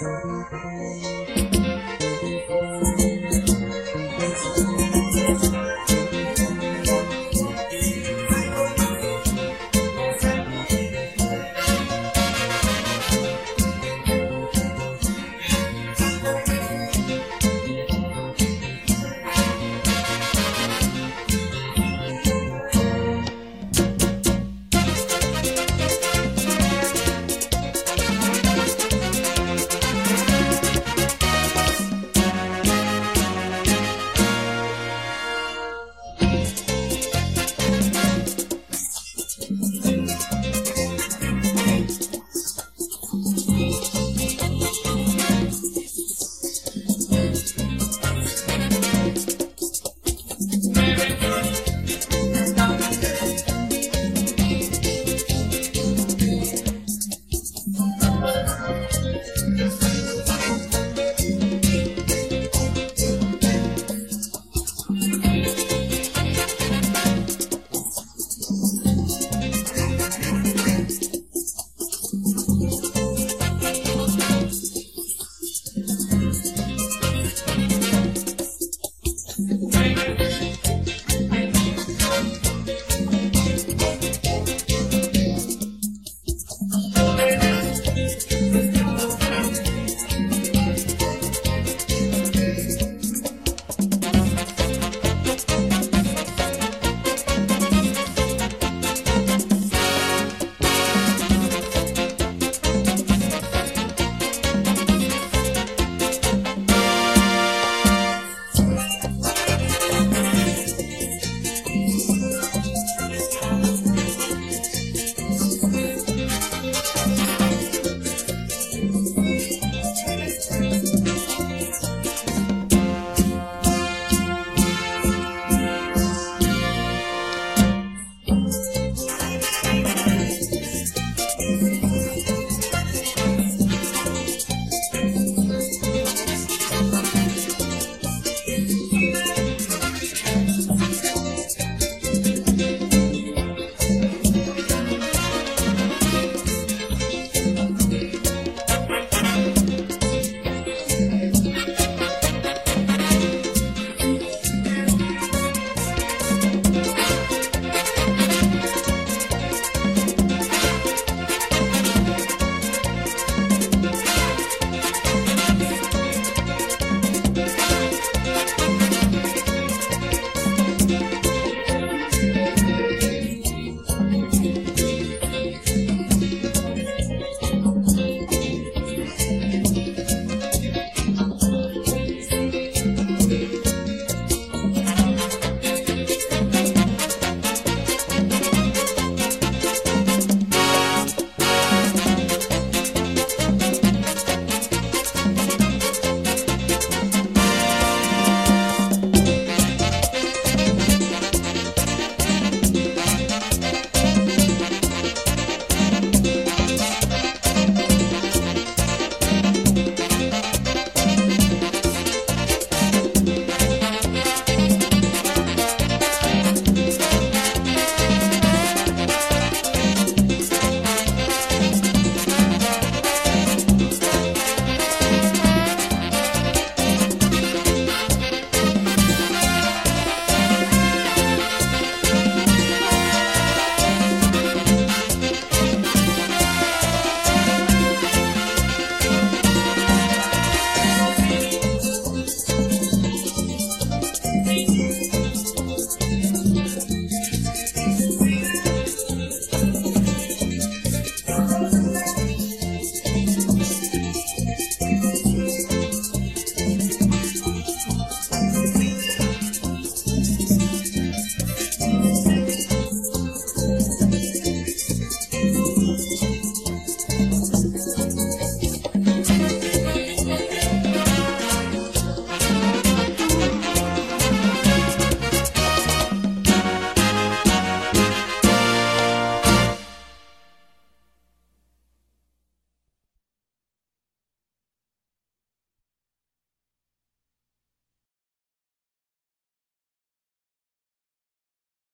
you.